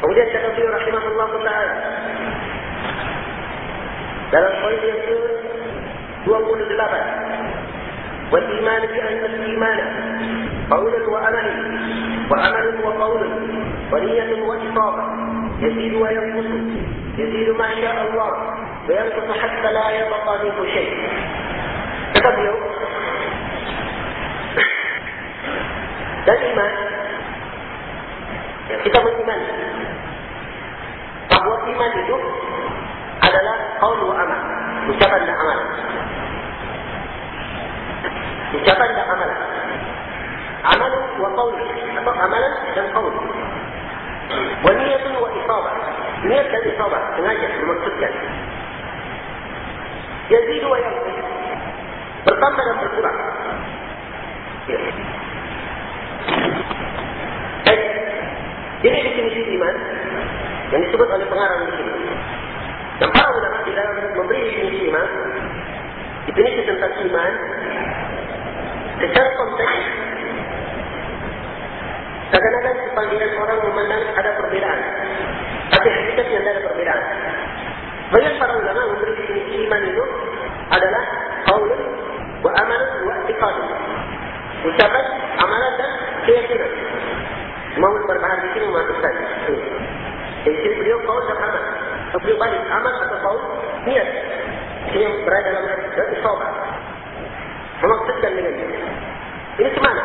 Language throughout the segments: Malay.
Kemudian kata beliau rahimahullah ta'ala. Dalam poin yang ke 28. Wal iman bi anna al iman qawlan wa amal wa amal wa qawl wa niyyah wa isabah yazid wa yanqus yazid ma sha Allah wa yanqus hatta la yabqa minhu shay. Kata beliau dan iman itu adalah qaul wa amal ucapan dan amal. Ucapan dan amal. Amal wa qaul atau amalan dan qaul wa niyatun wa isabah. Niat dan isabah sengaja memaksudkan yazidu wa yanqus bertambah dan berkurang. Ya. Jadi definisi iman yang disebut oleh pengarang di sini. Dan para ulama di dalam memberi definisi iman, definisi tentang iman secara konteks kadang-kadang sebagian orang memandang ada perbedaan. Tapi hakikatnya tidak ada perbedaan. Banyak para ulama memberi definisi iman itu adalah qaulun wa amal wa i'tiqad. Ucapan, amalan dan keyakinan. Imam berbahar di sini memasukkan. Jadi sini beliau kaul dan amal. Beliau balik amal atau kaul, niat. Ini yang berada dalam hati sobat. Memaksudkan dengan ini. Ini kemana?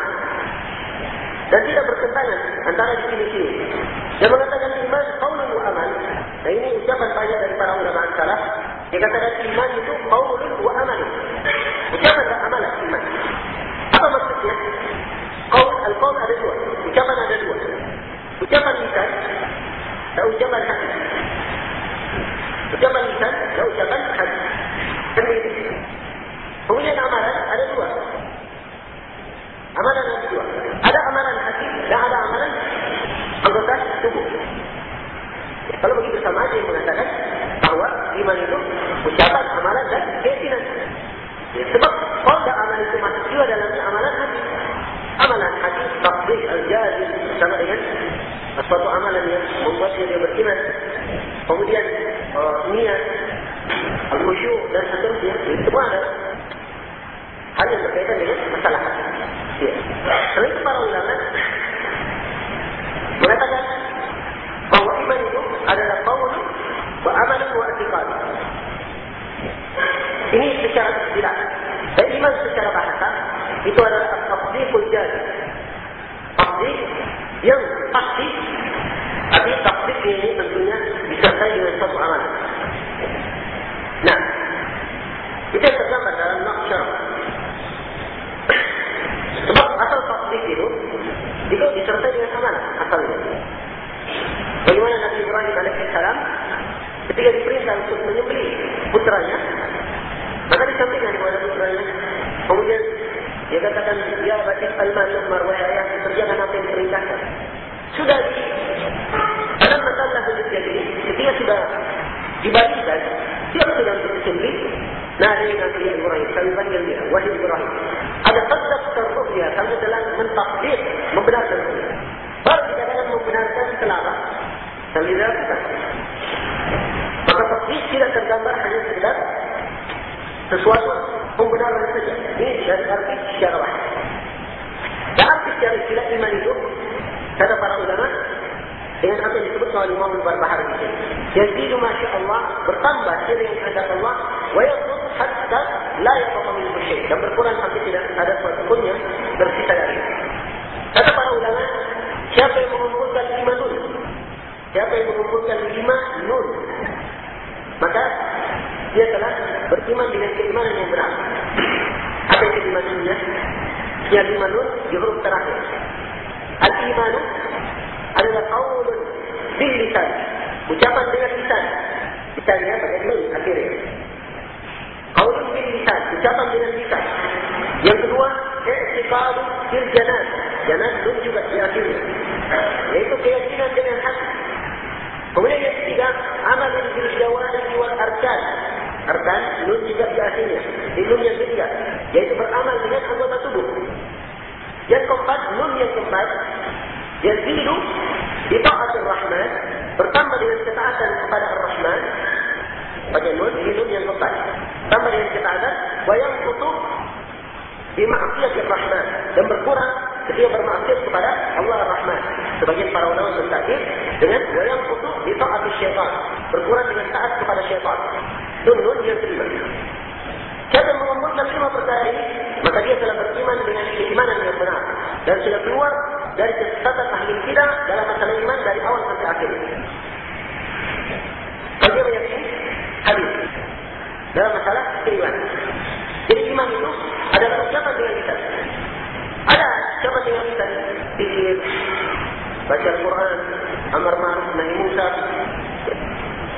Dan tidak bertentangan antara di sini-sini. Yang mengatakan iman, kaul dan amal. Nah ini ucapan banyak dari para ulama salah. Dia katakan iman itu kaul dan amal. Ucapan dan amal iman. Apa maksudnya? Qaul al-qaul ada dua. Ucapan ada dua. Ucapan lisan dan ucapan hati. Ucapan lisan dan ucapan hati. Kan begitu. Kemudian amalan ada dua. Amalan ada dua. Ada amalan hati dan ada amalan anggota tubuh. Ya, kalau begitu sama aja yang mengatakan bahawa iman itu ucapan, amalan dan keyakinan. Ya, sebab kalau amalan itu masuk juga dalam amalan hati amalan hati takdir al-jazim sama dengan suatu amalan yang membuat dia beriman. Kemudian uh, niat, al-khusyuk dan seterusnya itu semua ada hal yang berkaitan dengan masalah hati. Ya. Selain itu para ulama mengatakan bahawa iman itu adalah qaul wa amal wa i'tiqad. Ini secara istilah. Dan iman secara bahasa itu adalah tasdiqul jadi. Tasdiq yang pasti tapi tasdiq ini tentunya disertai dengan satu amalan. Nah, itu yang tergambar dalam naqsyar. Sebab asal tasdiq itu itu disertai dengan amalan asalnya. Bagaimana Nabi Ibrahim alaihissalam ketika diperintah untuk menyembelih putranya, maka disampaikan kepada putranya, kemudian dia katakan, Ya Batik Alman Umar Wahai ayah, kerjakan apa yang diperintahkan. Sudah di dalam masalah hidup yang ini, ketika sudah dibagikan, siap sudah untuk disembelih. Nah, ini nanti Ibrahim, kami panggil dia, Wahai Ibrahim. Ada tetap terruhnya, kami telah mentakdir, membenarkan dia. Baru dikatakan membenarkan selama. Dan dilakukan. Maka takdir tidak tergambar hanya sekedar sesuatu pembenaran saja. Ini dari arti secara wahid. Dan arti secara istilah iman itu, kata para ulama, dengan apa yang disebut oleh Imam Al-Barbahar di sini. Yazidu Masya Allah, bertambah sering hadap Allah, wa yaqut hatta la yaqut min syai. Dan berkurang sampai tidak ada suatu pun yang bersisa dari. Kata para ulama, siapa yang mengumpulkan lima nun? Siapa yang mengumpulkan lima nun? Maka dia telah beriman dengan keimanan yang benar. Apa itu imannya? Dia iman di huruf terakhir. Al-imanu adalah qaulun bil lisan. Ucapan dengan lisan. Lisannya pakai nun akhirnya. Qaulun bil lisan, ucapan dengan lisan. Yang kedua, i'tiqadu bil janan. Janan nun juga di akhirnya. Yaitu keyakinan dengan hati. Kemudian yang ketiga, amalun bil jawari. Artan, nun juga di akhirnya. Nun yang ketiga, yaitu beramal dengan anggota tubuh. Yang keempat, nun yang keempat, yang zidu di ta'at al-Rahman, bertambah dengan ketaatan kepada al-Rahman, pada nun, nun yang keempat. Bertambah dengan ketaatan, wayang kutub di ma'afiyat al-Rahman, dan berkurang ketika bermaksud kepada Allah Rahman. Sebagian para ulama sentakir dengan wayang kutu di ta'at al-Syaitan, berkurang dengan taat kepada Syaitan. Nun yang terima. Siapa mengumpulkan lima perkara ini, maka dia telah beriman dengan keimanan yang benar. Dan sudah keluar dari kesesatan ahli kita dalam masalah iman dari awal sampai akhir. Bagi yang ini, hadis. Dalam masalah keimanan. Jadi iman itu adalah ucapan dengan lisan. Ada ucapan dengan lisan. Dikir, baca Al-Quran, amar ma'ruf, nahi musa.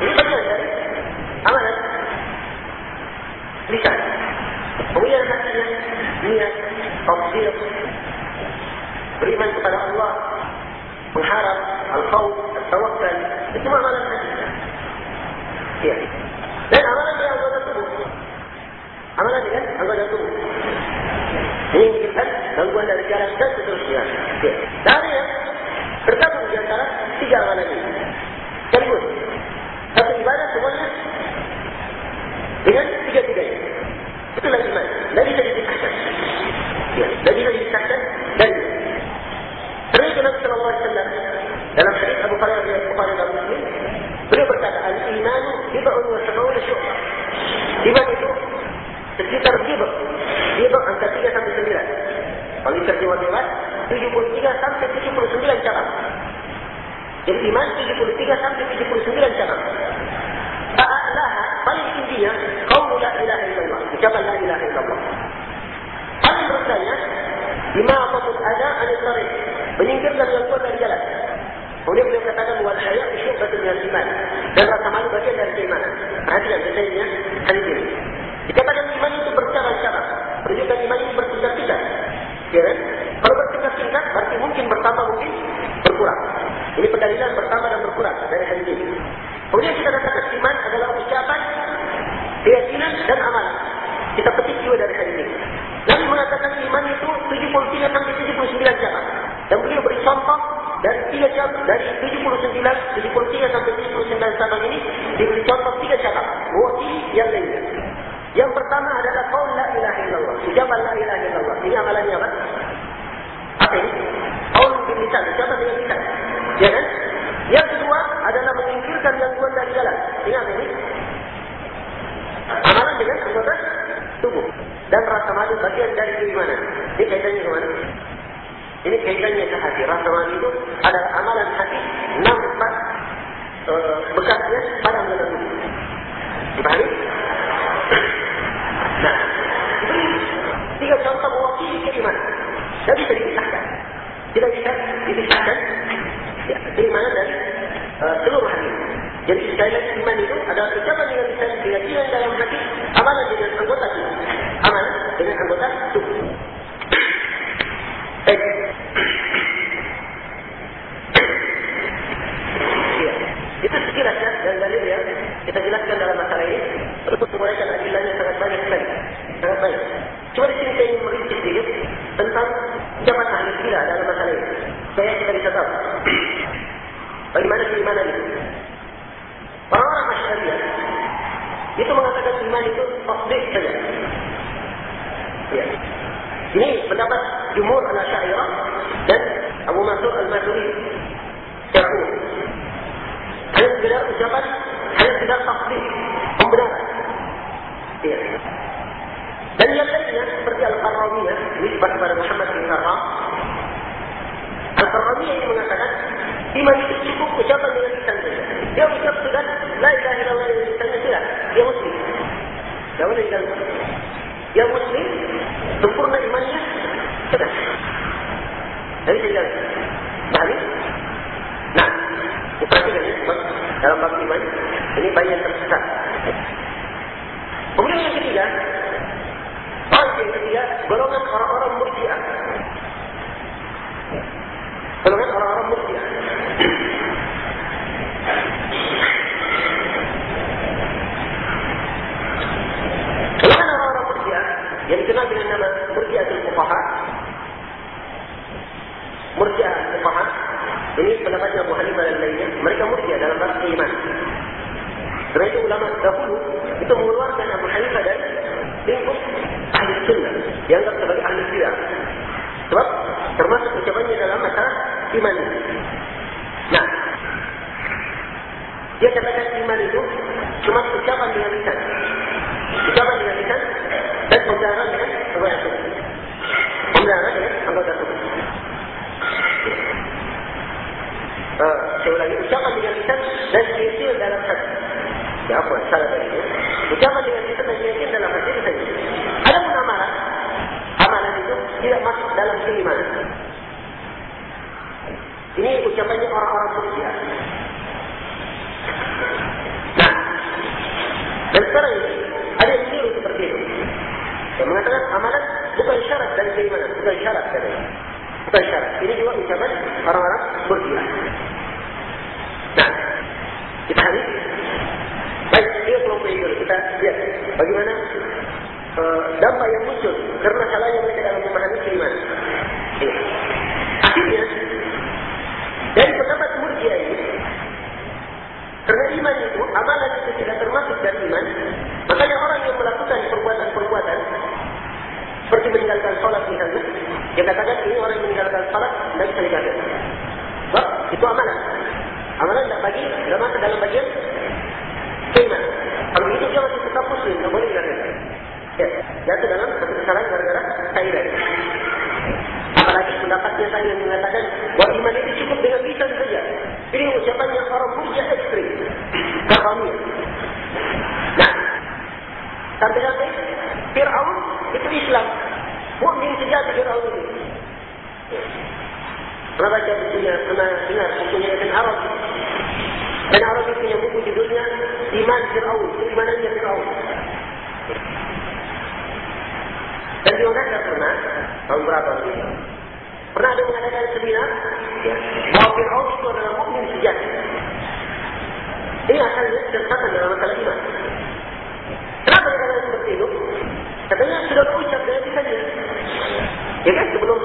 Ini bagian dari amalan lisan. Kemudian hatinya, niat, tafsir, beriman kepada Allah, mengharap, al-khawf, al-tawakkal, itu amalan hati. Ya. Dan amalan yang anggota tubuh. Amalan dengan anggota tubuh. Ini menunjukkan gangguan dari jalan dan seterusnya. Ya. Dari yang tergabung di antara tiga amalan ini. Sekaligus. Satu ibadah semuanya dengan tiga-tiganya. Itulah iman. Dan bisa dipisahkan. Ya. Dan bisa dipisahkan dan Nabi Sallallahu Alaihi Wasallam dalam hadis Abu Hurairah yang Bukhari dan Muslim, beliau berkata, al-iman bid'un wa sab'una syu'bah. Iman itu sekitar bid'ah. Bid'ah angka 3 sampai 9. Kalau diterjemah bebas, 73 sampai 79 cabang. Jadi iman 73 sampai 79 cabang. Ta'alaha paling intinya qaul la ilaha illallah. Ucapan la ilaha illallah. Bertanya, imamatul ada anil tariq. Menyingkirkan gangguan dari jalan. Kemudian beliau katakan wal haya syu'batun min iman. Dan rasa malu bagian dari keimanan. Perhatikan detailnya hadis ini. Dikatakan iman itu bercabang-cabang. Menunjukkan iman itu bertingkat-tingkat. Ya kan? Kalau bertingkat-tingkat berarti mungkin bertambah mungkin berkurang. Ini pendalilan bertambah dan berkurang dari hadis ini. Kemudian kita katakan iman adalah ucapan, keyakinan dan amalan. Kita petik juga dari hadis ini. Nabi mengatakan iman itu 73 sampai 79 cabang. Dan beliau beri contoh dari tiga cabang, dari 79, 73 sampai 79 cabang ini, diberi contoh tiga cabang. Mewakili yang lainnya. Yang pertama adalah qaul la ilaha illallah. Ucapan la ilaha illallah. Ini amalannya apa? Apa ini? Qaul bil lisan, ucapan dengan lisan. Ya kan? Yang kedua adalah menyingkirkan gangguan dari jalan. Ingat ini? Amalan dengan anggota tubuh. Dan rasa malu bagian dari keimanan. Ini kaitannya ke mana? Ini kaitannya ke hati. Rasa malu itu adalah amalan hati nampak uh, bekasnya pada anggota tubuh. Dipahami? Nah, ini tiga contoh mewakili keimanan. Tidak bisa dipisahkan. Tidak bisa dipisahkan ya, keimanan dari uh, seluruh hati. Jadi sekali lagi iman itu adalah ucapan dengan keyakinan dalam hati, amalan dengan anggota tubuh. Dengan anggota tubuh. Baik. Ya. Itu sekilas ya, dan dalil ya. Kita jelaskan dalam masalah ini. Untuk menguraikan adilahnya sangat banyak sekali. Sangat banyak. Cuma di sini saya ingin merinci sedikit tentang ucapan ahli gila dalam masalah ini. Saya kita bisa tahu. Bagaimana keimanan itu? Orang-orang masyarakat itu mengatakan iman itu tasdik saja. Ya. Ini pendapat jumhur ala syairah dan Abu Mansur al-Maduri secara umum. Hanya sekedar ucapan, hanya sekedar tasdik, pembenaran. Ya. Dan yang lainnya seperti Al-Qarrawiyah, nisbah kepada Muhammad bin Sarham. Al-Qarrawiyah ini mengatakan, iman itu cukup ucapan dengan lisan saja. Dia ucap sudah, la ilaha illallah dengan lisannya sudah. Dia muslim. Jangan diganggu. Dia muslim, sempurna imannya, sudah. Jadi bilang, balik. Nah, diperhatikan ya, dalam bab iman, ini banyak tersesat. Kemudian yang ketiga, Baik yang ketiga, golongan orang-orang murjiah. Golongan orang-orang murjiah. Golongan orang-orang murjiah yang dikenal dengan nama murjiatul fuqaha. Murjiah fuqaha. Ini pendapatnya Abu Hanifah dan lainnya. Mereka murjiah dalam bahasa iman. Karena itu ulama dahulu itu mengeluarkan Abu Hanifah dari lingkup ahli sunnah. Dianggap sebagai ahli bidah. Sebab termasuk ucapannya dalam masalah iman. Nah, dia katakan iman itu cuma ucapan dengan lisan. Ucapan dengan lisan dan pembenaran dengan anggota tubuh. Pembenaran dengan anggota tubuh. Uh, saya ulangi, ucapan dengan lisan dan keyakinan dalam hati. Ya apa, salah tadi itu. Ucapan dengan lisan dan keyakinan dalam hati itu saja. Ada pun amalan, amalan itu tidak masuk dalam keimanan. Ini ucapannya orang-orang murjiah. Nah, dan sekarang ini ada yang keliru seperti itu. Yang mengatakan amalan bukan syarat dari keimanan, bukan syarat dari bukan syarat. Ini juga ucapan orang-orang murjiah. Nah, kita hari lihat bagaimana uh, dampak yang muncul karena salahnya mereka dalam memahami keimanan. Ya. Akhirnya dari pendapat murjiah ini kerana iman itu, amalan itu tidak termasuk dari iman. Makanya orang yang melakukan perbuatan-perbuatan seperti meninggalkan sholat misalnya, dia katakan ini orang meninggalkan sholat bisa dijaga. Sebab itu amalan. Amalan tidak bagi, dalam bagian iman. Kalau itu dia masih tetap muslim, tidak boleh dijaga. Ya, jatuh dalam satu kesalahan gara-gara kaidah. Apalagi pendapatnya saya yang mengatakan bahawa iman itu cukup dengan lisan saja. Ini ucapannya orang murjah ekstrim. Kafamir. Nah, sampai-sampai Fir'aun itu Islam. Mu'min sejati Fir'aun itu. Pernah baca bukunya, pernah dengar bukunya Ibn Arabi. Ibn Arabi punya buku judulnya Iman Fir'aun. Imanannya Fir'aun. Dan di mana pernah, tahun berapa ini? Pernah ada mengadakan seminar, ya, bahawa Fir'aun itu adalah mukmin sejati. Ini asalnya kesempatan dalam masalah iman. Kenapa dia katakan seperti itu? Katanya sudah berucap dengan lisannya. Ya kan, sebelum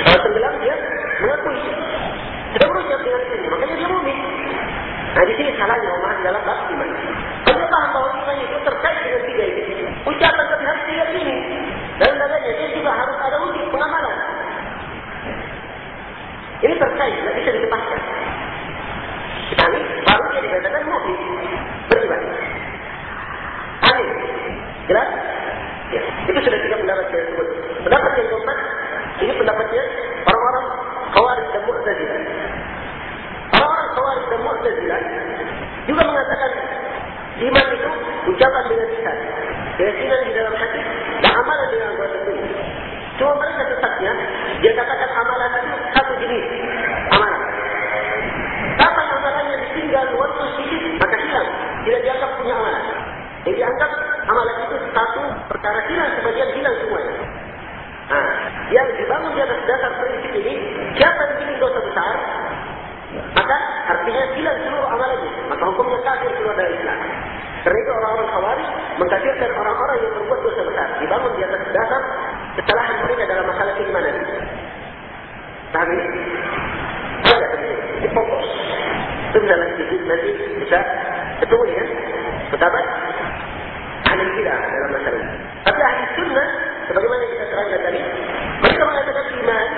uh, tenggelam dia mengakui. Sudah berucap dengan lisannya, makanya dia mukmin. Nah, di sini salahnya memahami dalam bab iman. Kalau dia paham bahawa iman itu terkait dengan tiga ini, ucapan tapi harus tiga ini. Dalam dadanya dia juga harus ada wujud pengamalan. Ini terkait, tidak bisa dilepaskan. Kami baru dia dikatakan mu'min. Beriman. Amin. Jelas? Ya. Itu sudah tiga pendapat saya sebut. Pendapat yang keempat, ini pendapatnya orang-orang khawarij dan mu'tazilah. Orang-orang khawarij dan mu'tazilah juga mengatakan iman itu ucapan dengan lisan, keyakinan di dalam hati, dan amalan dengan anggota tubuh. Cuma mereka sesatnya, dia katakan amalan itu satu jenis amalan. Kapan amalannya ditinggal waktu sedikit, maka hilang. Tidak dianggap punya amalan. Jadi dianggap amalan itu satu perkara hilang, sebagian hilang semuanya. Nah, yang dibangun di atas dasar prinsip ini, siapa yang bikin dosa besar, maka artinya hilang seluruh amalannya. Maka hukumnya kafir keluar dari Islam. Itu orang-orang khawarij mengkafirkan orang-orang yang berbuat dosa besar. Dibangun di atas dasar kesalahan mereka dalam masalah keimanan. Paham ini? Tentu. Ini fokus. Itu misalnya sedikit nanti bisa ketemu ya. Betapa ahli tidak dalam masalah ini. Tapi ahli sunnah, sebagaimana kita terangkan tadi, mereka mengatakan iman.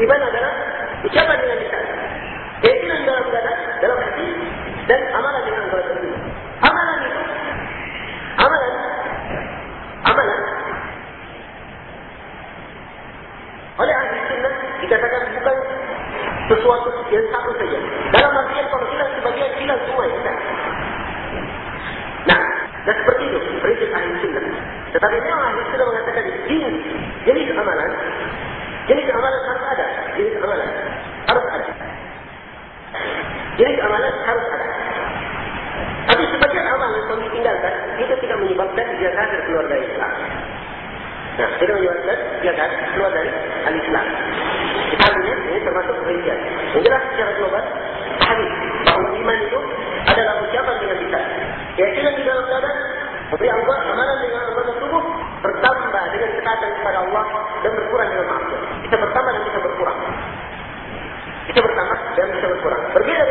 Iman adalah ucapan dengan lisan. Keyakinan dalam dada, dalam hati, dan amalan dengan anggota tubuh. Amalan itu, amalan, amalan, oleh ahli sunnah dikatakan bukan sesuatu yang satu saja. Dalam artian kalau hilang sebagian hilang semua ya. Nah, dan seperti itu prinsip ahli sunnah. Tetapi memang ahli sunnah mengatakan jenis jenis amalan, jenis amalan harus ada, jenis amalan harus ada. Jenis amalan harus ada. Tapi sebagian amalan yang ditinggalkan itu tidak menyebabkan dia kafir keluar dari Islam. Nah, tidak menyebabkan dia kafir keluar dari al-Islam. Artinya ini termasuk rincian. Yang jelas secara global, hadis bahawa iman itu adalah ucapan dengan lisan. Keyakinan di dalam dada, memberi anggota amalan dengan anggota tubuh, bertambah dengan ketaatan kepada Allah dan berkurang dengan maksiat. Kita bertambah dan kita berkurang. Kita bertambah dan kita berkurang. Berbeda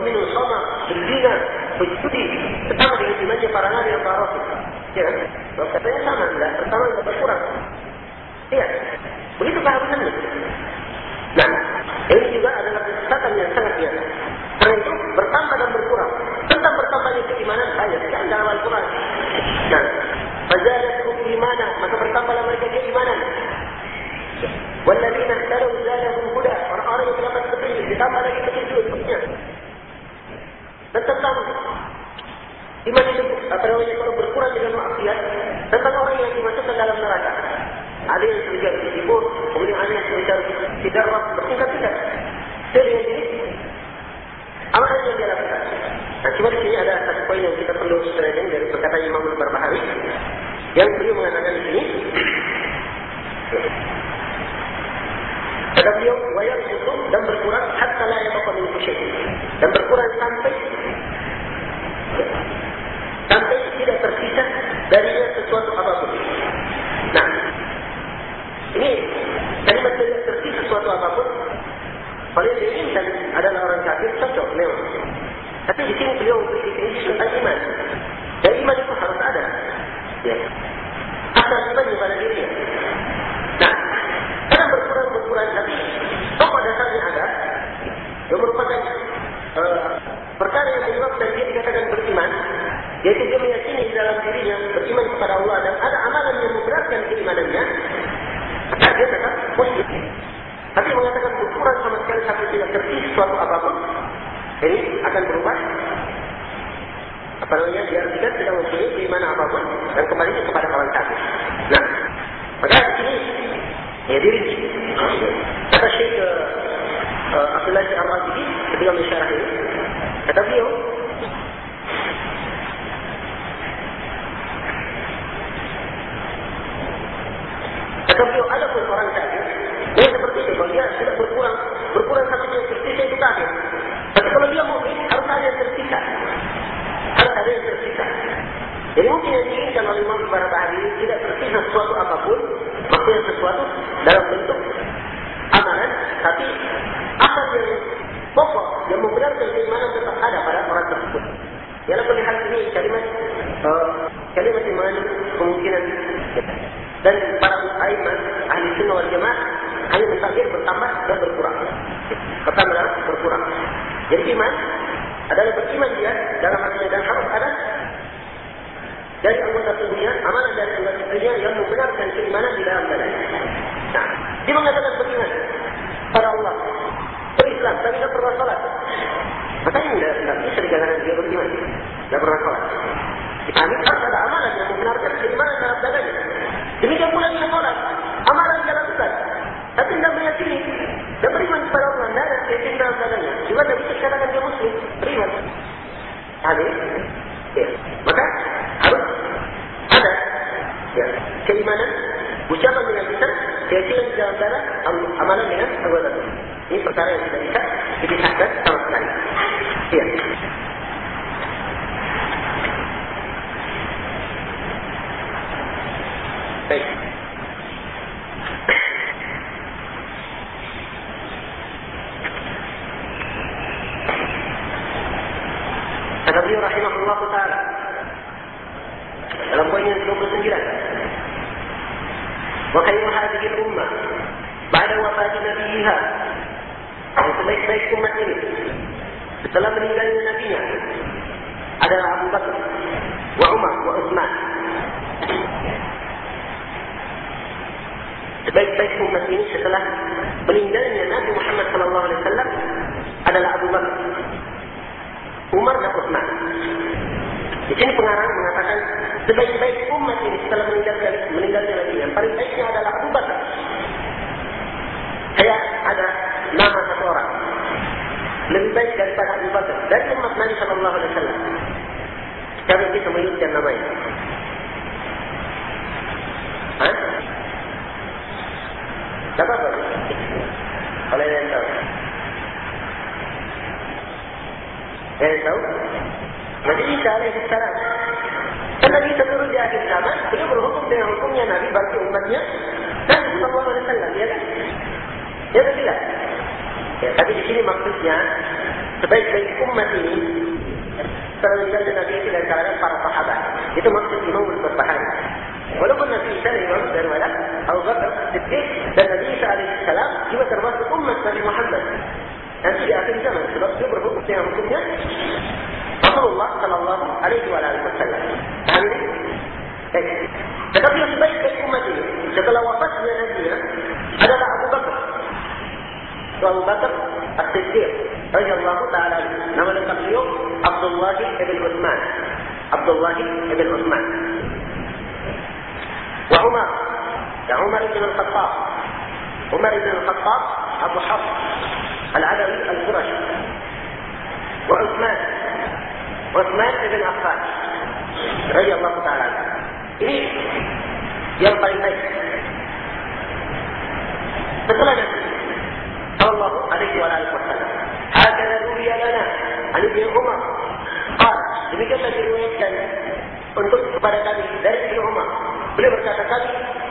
peminum khamar, berzina, berjudi, sama dengan imannya para nabi dan para rasul. Ya, kan? katanya sama, tidak pertama tidak berkurang. Iya, begitu keharusannya. ini. Nah, ini juga adalah kesempatan yang sangat biasa. Karena itu bertambah dan berkurang. Tidak bertingkat-tingkat. Jadi ini, amalan yang dia lakukan. Nah, cuma di sini ada satu poin yang kita perlu selesaikan dari perkataan Imam Al-Barbahari. Yang beliau mengatakan di sini. Kata beliau, wayar itu dan berkurang hatta la yabqa min syai'. Dan berkurang sampai tidak tersisa darinya sesuatu apapun. Nah, ini kalimat tidak tersisa sesuatu apapun. Kalau yang diinginkan adalah orang kafir, cocok memang. Tapi di sini beliau beri definisi tentang iman. Dan iman itu harus ada. Ya. Asal iman pada dirinya. Nah, kadang berkurang-berkurang tapi pokok dasarnya ada. Yang merupakan uh, perkara yang menyebabkan dia dikatakan beriman. Yaitu dia meyakini di dalam dirinya beriman kepada Allah dan ada amalan yang memberatkan keimanannya. Maka dia tetap muslim. Tapi mengatakan berkurang sama sekali sampai tidak tersisa sesuatu apapun. Jadi akan berubah. Namanya? Dia tidak tidak mempunyai keimanan apapun dan kembali kepada kawan kafir. Nah, maka di sini ya diri kata Syekh uh, Abdullah Ar-Raziqi ketika mensyarah ini kata beliau kata beliau ada pun orang kafir yang seperti itu kalau dia sudah berkurang berkurang sampai yang tersisa itu kafir tapi kalau dia mukmin harus ada yang tersisa harus ada yang tersisa mungkin yang diinginkan oleh Imam ini tidak tersisa sesuatu apapun maksudnya sesuatu dalam bentuk amalan tapi asal yang pokok yang membenarkan keimanan tetap ada pada orang tersebut ialah melihat ini kalimat uh, kalimat iman kemungkinan dan para ulama ahli sunnah wal jamaah hanya mentakdir bertambah dan berkurang. Pertama adalah berkurang. Jadi iman adalah beriman dia dalam hatinya dan harus ada dari anggota tubuhnya, amalan tubuhnya yang membenarkan keimanan di dalam badan. Nah, dia mengatakan beriman pada Allah, berislam, tapi tidak pernah sholat. Makanya tidak, tidak bisa dikatakan dia beriman. Tidak pernah sholat. Kami harus ada amalan yang membenarkan keimanan dalam badannya. Demikian pula dia sholat. Amalan dia lakukan. Tapi tidak meyakini. Dan beriman kepada Allah. Tidak ada keimanan dalam badannya. Juga tidak bisa dikatakan dia muslim. Beriman. Habis. Ya. Maka harus ada ya, keimanan ucapan dengan lisan keyakinan di dada amalan dengan tubuh ini perkara yang tidak bisa dipisahkan sama sekali. Ya sebaik-baik umat ini setelah meninggalnya Nabi Muhammad wasallam adalah Abu Bakar Umar dan Uthman di sini pengarang mengatakan sebaik-baik umat ini setelah meninggalkan meninggalkan Nabi yang paling baiknya adalah Abu Bakar. Saya ada nama satu orang lebih baik daripada Abu Bakar dari umat Nabi Sallallahu Alaihi Wasallam. Kami kita menyebutkan namanya. Hah? Siapa apa? Kalau yang tahu. Yang tahu? Nabi Isa alaihissalam. Dan Nabi Isa turun di akhir zaman, beliau berhukum dengan hukumnya Nabi bagi umatnya. Dan Sallallahu Alaihi Wasallam, ya kan? Ya kan tidak? Ya, tapi di sini maksudnya, sebaik-baik umat ini, setelah meninggalnya Nabi itu dari kalangan para sahabat. Itu maksud Imam Al-Barbahari. Walaupun Nabi Isa Imam daripada Abu Bakar Siddiq عليه السلام هي ترباك أمة نبي محمد. أنت في آخر زمن سبب جبر فوق فيها مكمية رسول الله صلى الله عليه وعلى عليه وسلم. يعني إيه. فقد يثبت لكم مدينة فقد لو وفت من مدينة هذا أبو بكر. أبو بكر الصديق رضي الله تعالى نما نتقي يوم عبد الله بن عثمان. عبد الله بن عثمان. وعمر. عمر بن الخطاب. عمر بن الخطاب أبو حفص العلوي القرشي وعثمان عثمان بن عفان رضي الله تعالى عنه. إليه ينبغي البيت فقال صلى الله عليه وآله وسلم هكذا روي لنا عن ابن عمر. قال بمجلد رواية انظر kepada kami dari beliau berkata kami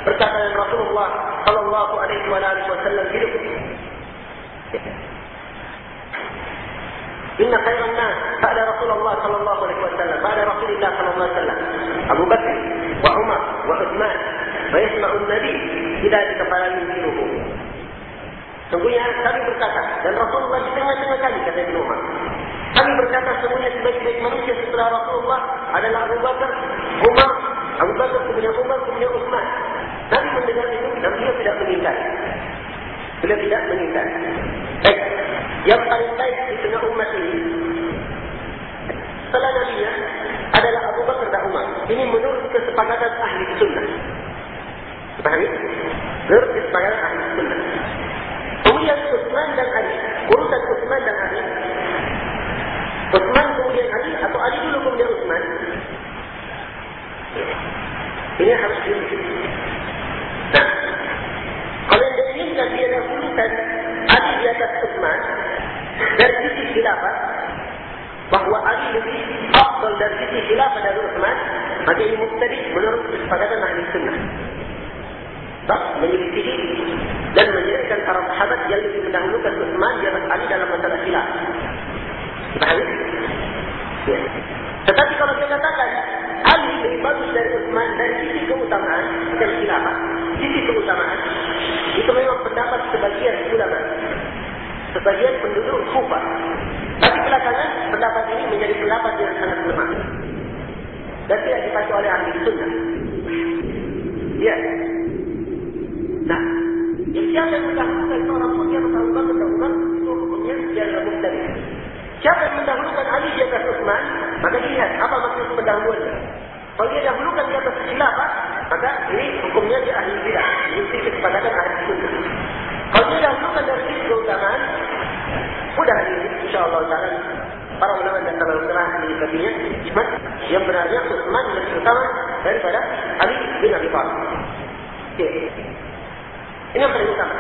berkata dengan Rasulullah sallallahu alaihi wasallam hidup Inna khairan nas ba'da Rasulullah sallallahu alaihi wasallam ba'da Rasulullah sallallahu alaihi wasallam. Abu Bakar wa Umar wa Uthman an-nabi idza taqabbala minhu. Sungguhnya kami berkata dan Rasulullah di tengah-tengah kami kata Ibn Umar. Kami berkata semuanya sebaik-baik manusia setelah Rasulullah adalah Abu Bakar, Umar, Abu Bakar kemudian Umar kemudian Uthman. Nabi mendengar itu dan beliau tidak meninggal. Beliau tidak meninggal. Baik. Yang paling baik di tengah umat ini setelah Nabi adalah Abu Bakar dan Umar. Ini menurut kesepakatan ahli sunnah. Pahami? Menurut kesepakatan ahli sunnah. Kemudian Utsman dan Ali. Urusan Utsman dan Ali. Utsman kemudian Ali atau Ali dulu kemudian Utsman. Ini harus diuji. Nah, kalau yang diinginkan dia dahulukan Ali di atas Utsman dari sisi khilafah, bahawa Ali lebih afdal dari sisi khilafah dari Utsman, maka ini mustadi menurut kesepakatan ahli sunnah. Tak menyelidiki dan menjadikan para sahabat yang lebih mendahulukan Utsman di atas Ali dalam masalah khilaf. Paham? Ya. Tetapi kalau dia katakan Ali lebih bagus dari Utsman dari sisi keutamaan dan khilafah, sisi keutamaan itu memang pendapat sebagian ulama, sebagian penduduk Kufah. Tapi belakangan pendapat ini menjadi pendapat yang sangat lemah dan tidak dipakai oleh ahli sunnah. Ya. Nah, Siapa yang mendahulukan seorang pun yang mendahulukan Umar itu hukumnya dia adalah mustahil. Siapa yang mendahulukan Ali di atas Utsman, maka lihat apa maksud pendahuluan. Kalau dia dahulukan di atas khilafah, maka ini hukumnya dia ahli bidah. Ini sisi kesepakatan ahli sunnah. Kalau dia dahulukan dari sisi keutamaan, mudah ini insyaAllah ta'ala para ulama dan para ulama ahli kabinya, yang benarnya Utsman lebih utama daripada Ali bin Abi Thalib. Okay. Ini yang paling utama.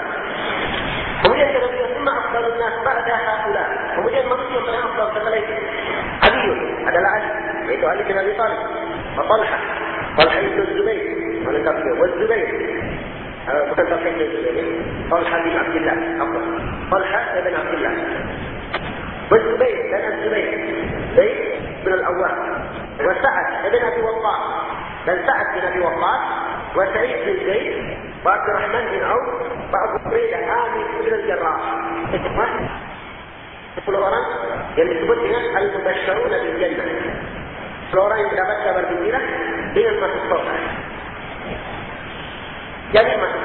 Kemudian kata beliau, "Summa afdalun nas ba'da haula." Kemudian manusia yang paling afdal setelah itu Ali adalah Ali, yaitu Ali bin Abi Thalib. Wa Talha, Talha bin Zubair, mana kata beliau, "Wa Zubair." Uh, bukan Talha bin Zubair, Talha bin Abdullah. Apa? Talha bin Abdullah. Wa Zubair dan Az-Zubair. Zaid bin Al-Awwal. Wa Sa'ad bin Abi Waqqas. Dan Sa'ad bin Abi Waqqas. Wa Sa'id bin Zaid Pak Rahman bin Auf, Pak Abu Hurairah, Amir bin Al-Jarrah. Sepuluh sepuluh orang yang disebut dengan Al-Mubashsharun bil Jannah. Sepuluh orang yang mendapat kabar gembira dengan masuk surga. Jadi masuk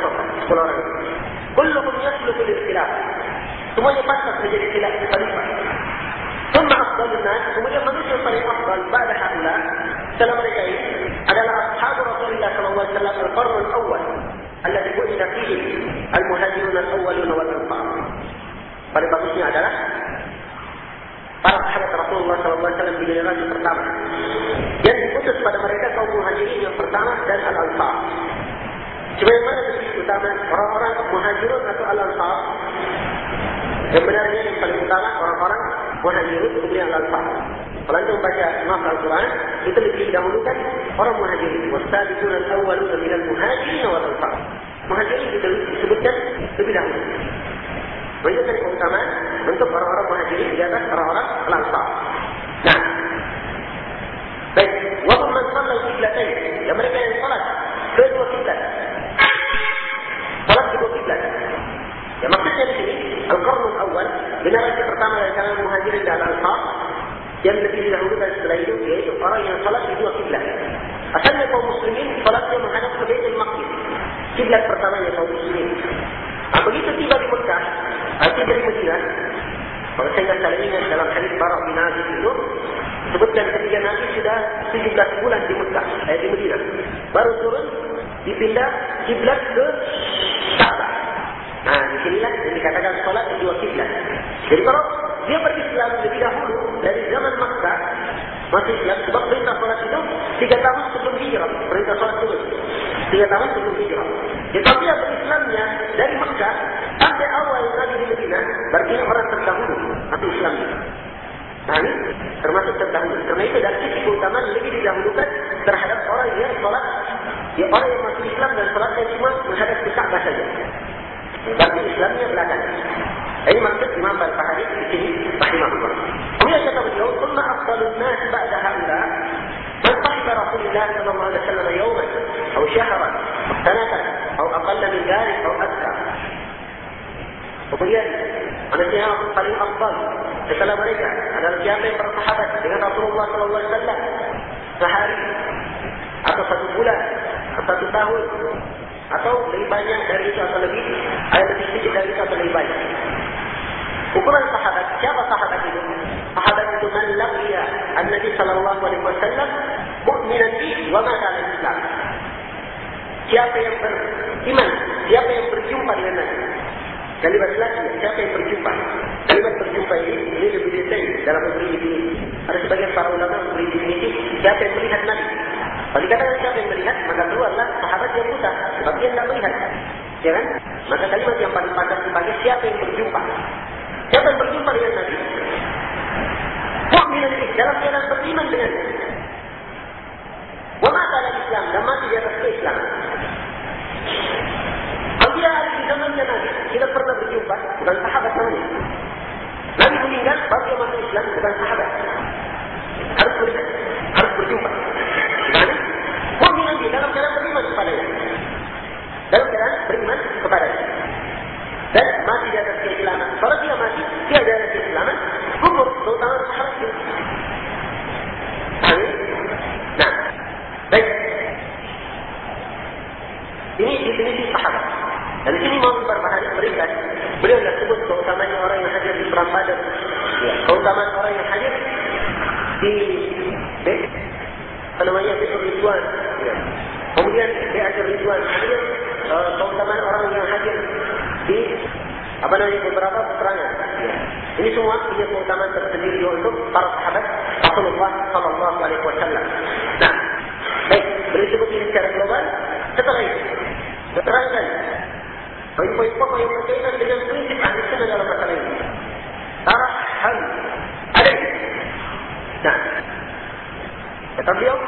Al-Qurnah Kemudian manusia paling afdal Ba'adah Ha'ula Salam mereka ini Adalah Ashab Rasulullah SAW Al-Qurnah Al-Awwal Al-Ladhi Bu'idah Fihim Al-Muhajirun Al-Awwalun Al-Awwal Paling bagusnya adalah Para sahabat Rasulullah SAW Di generasi pertama. Yang diputus pada mereka kaum muhajirin yang pertama Dan Al-Anfar Cuma yang mana Utama orang-orang Muhajirun atau Al-Anfar Sebenarnya yang paling utama orang-orang muhajirin kemudian al-fatih. Kalau anda membaca maaf al-Quran, itu lebih dahulu kan orang muhajirin. Wastadikun al-awwal minal muhajirin wa al-fatih. Muhajirin itu disebutkan lebih dahulu. Jadi dari utama untuk orang-orang muhajirin di atas orang-orang al-fatih. Nah. Baik. Wabun man sallal kiblatai. Yang mereka yang salat. Kedua kiblat. Salat kedua kiblat. Ya maksudnya di sini, Al-Qarnul Awal, generasi pertama dari kalangan muhajirin dan al-Ansar, yang lebih dahulu dari setelah itu, yaitu orang yang salat di dua kiblat. Asalnya kaum muslimin, salatnya menghadap ke Baitul Maqib. Kiblat pertama yang kaum muslimin. Begitu tiba di Mekah, arti dari Mekah, kalau saya tidak ingat dalam hadis Barak bin Aziz itu, sebutkan ketiga Nabi sudah 17 bulan di Mekah, ayat di Mekah. Baru turun, dipindah kiblat ke Nah, di sinilah yang dikatakan sholat di dua kiblat. Jadi kalau dia berislam lebih dahulu dari zaman Makkah, masih Islam, sebab perintah sholat itu tiga tahun sebelum hijrah. Perintah sholat itu tiga tahun sebelum hijrah. Tetapi yang berislamnya dari Makkah sampai awal Nabi di Medina, berarti orang terdahulu atau Islam. Nah, ini termasuk terdahulu. Karena itu dari sisi keutamaan lebih didahulukan terhadap orang yang sholat, ya orang yang masuk Islam dan sholatnya cuma menghadap ke Ka'bah saja. Berarti Islamnya belakang. Ini maksud Imam Al-Fahari di sini rahimahullah. Kemudian kata beliau, "Tsumma afdalun nas ba'da haula man sahib Rasulullah sallallahu alaihi wasallam yawman aw shahran aw sanatan aw aqalla min dhalik aw akthar." Kemudian manusia yang paling afdal setelah mereka adalah siapa yang bersahabat dengan Rasulullah sallallahu alaihi wasallam sehari atau satu bulan atau satu tahun atau lebih banyak dari itu atau lebih ada lebih sedikit dari itu atau lebih banyak Ukuran sahabat, siapa sahabat itu? Sahabat itu man laqiya an-nabi sallallahu alaihi wasallam wa mata al-islam. Siapa yang beriman, siapa yang berjumpa dengan Nabi? Kalimat lagi, siapa yang berjumpa? Kalimat berjumpa ini, ini lebih detail dalam memberi definisi. Ada sebagian para ulama memberi definisi, siapa yang melihat Nabi? Kalau dikatakan siapa yang melihat, maka keluarlah sahabat yang buta. Sebab dia tidak melihat. Ya kan? Maka kalimat yang paling pantas dipakai siapa yang berjumpa? Siapa yang berjumpa dengan Nabi? Mu'min ini dalam keadaan beriman dengan Nabi. Wama dalam Islam dan mati di atas Islam. Dia di zamannya Nabi, tidak pernah berjumpa dengan sahabat namanya. Nabi meninggal, baru dia masuk Islam dengan sahabat. Harus beriman, harus berjumpa. Ini dalam keadaan beriman kepadanya. Dalam keadaan beriman kepadanya dan mati di atas keislaman. Kalau dia mati, dia di atas keislaman, kubur, terutama sahabat itu. Amin. Nah, baik. Ini definisi sahabat. Dan di sini mau berbahaya mereka. Beliau tidak sebut keutamanya orang yang hadir di perang badar. Ya. Keutamaan orang yang hadir di apa namanya Betul Ridwan. Ya. Kemudian di ajar Ridwan hadir uh, keutamaan orang yang hadir di apa namanya beberapa peperangan. Ya. Ini semua punya keutamaan tersendiri untuk para sahabat Rasulullah Sallallahu Alaihi Wasallam. Nah, baik, beri sebut ini secara global. Setelah itu, terangkan poin-poin yang berkaitan dengan prinsip sunnah dalam masalah ini. Taraham alaih. Nah, kata beliau,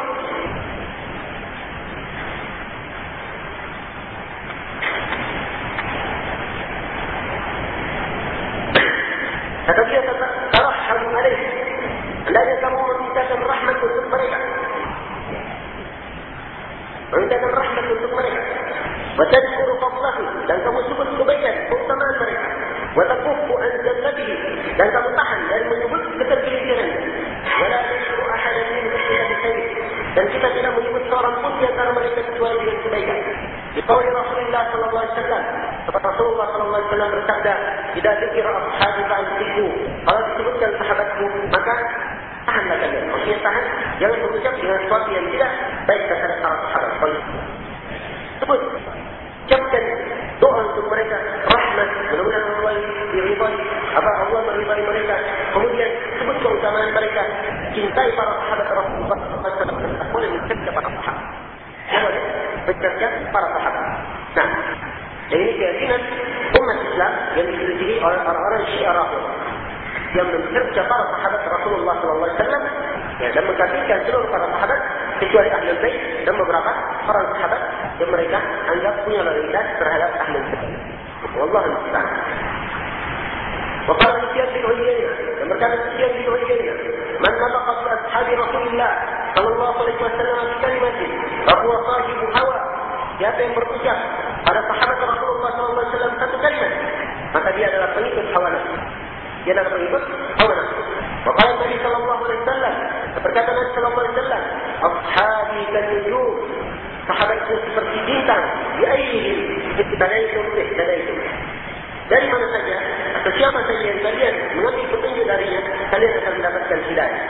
Kata dia kata, Tarahhamu alaih. Hendaknya kamu memintakan rahmat untuk mereka. Memintakan rahmat untuk mereka. Watadkuru fadlahu. Dan kamu sebut kebaikan, keutamaan mereka. Watakufu an jannatihi. Dan kamu tahan dari menyebut ketergelinciran. Wala tashuru ahadan min illa bisayri. Dan kita tidak menyebut seorang pun di antara mereka kecuali dengan kebaikan. Di kauli Rasulullah sallallahu alaihi wasallam, Sebab Rasulullah sallallahu alaihi wasallam bersabda, "Jika dikir ashabi fa'tiku." Kalau disebutkan sahabatku, maka tahanlah kalian. Maksudnya tahan, jangan berucap dengan sesuatu yang tidak الغرش يراه لما تركه طرف حدث رسول الله صلى الله عليه وسلم. يعني لما كان في كان تلو طرف حدث كتوري أهل البيت لما برابع فرنس حدث لما رجع عند الدنيا لرجع أهل البيت. والله المستعان. وقال في كتاب الولية لما كان في كتاب الولية من نطق أصحاب رسول الله صلى الله عليه وسلم في بكلمة فهو صاحب هوى. يا بين برقية على صحابة رسول الله صلى الله عليه وسلم فتكلم. Maka dia adalah pengikut hawa nafsu. Dia adalah pengikut hawa nafsu. Wakala Nabi Sallallahu Alaihi Wasallam, berkata Nabi Sallallahu Alaihi Wasallam, Ashabi kan nujum, sahabatku seperti bintang, di airi, tanda itu, tanda itu. Dari mana saja, atau siapa saja yang kalian mengambil petunjuk darinya, kalian akan mendapatkan hidayah.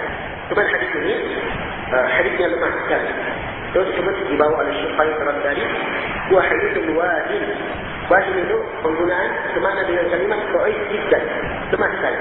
Cuma hadis ini, uh, hadisnya lemah sekali. Itu disebut dibawa oleh Syekh Khalid Rabbani, buah hadis wajib. Wajib itu penggunaan semana dengan kalimat do'id jiddan. Sekali.